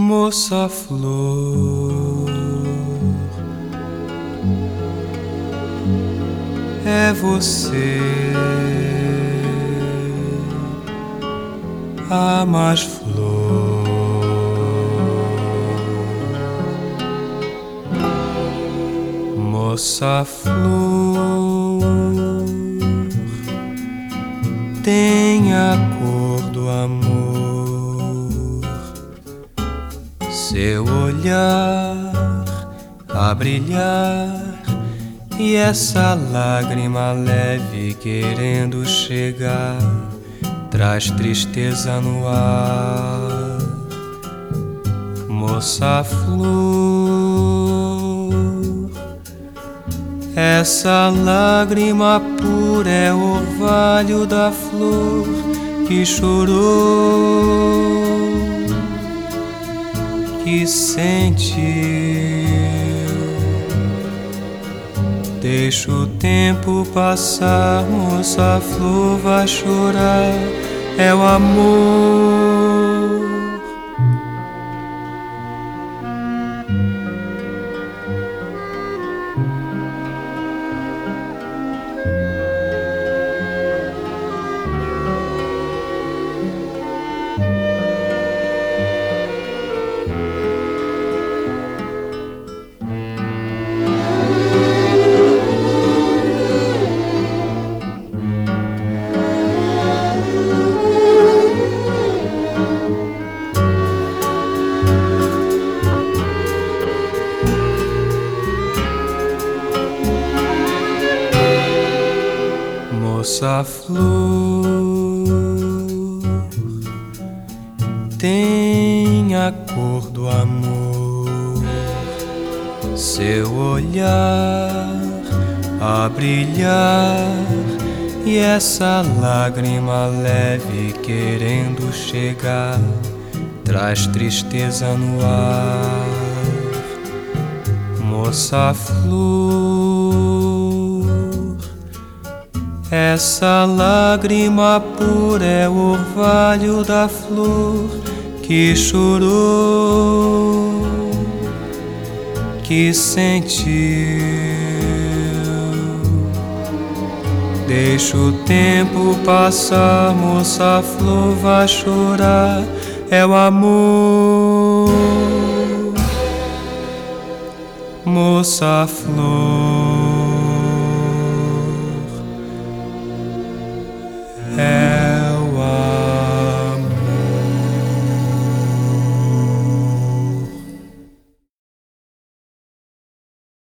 Moça flor, é você a mais flor. Moça flor, tem seu olhar a brilhar e essa lágrima leve querendo chegar traz tristeza no ar, moça flor. Essa lágrima pura é o orvalho da flor que chorou, sentiu. Deixa o tempo passar, moça flor vai chorar, é o amor. Moça flor tem a cor do amor, seu olhar a brilhar e essa lágrima leve querendo chegar traz tristeza no ar, moça flor. Essa lágrima pura é o orvalho da flor que chorou, que sentiu. Deixa o tempo passar, moça flor vai chorar, é o amor, moça flor.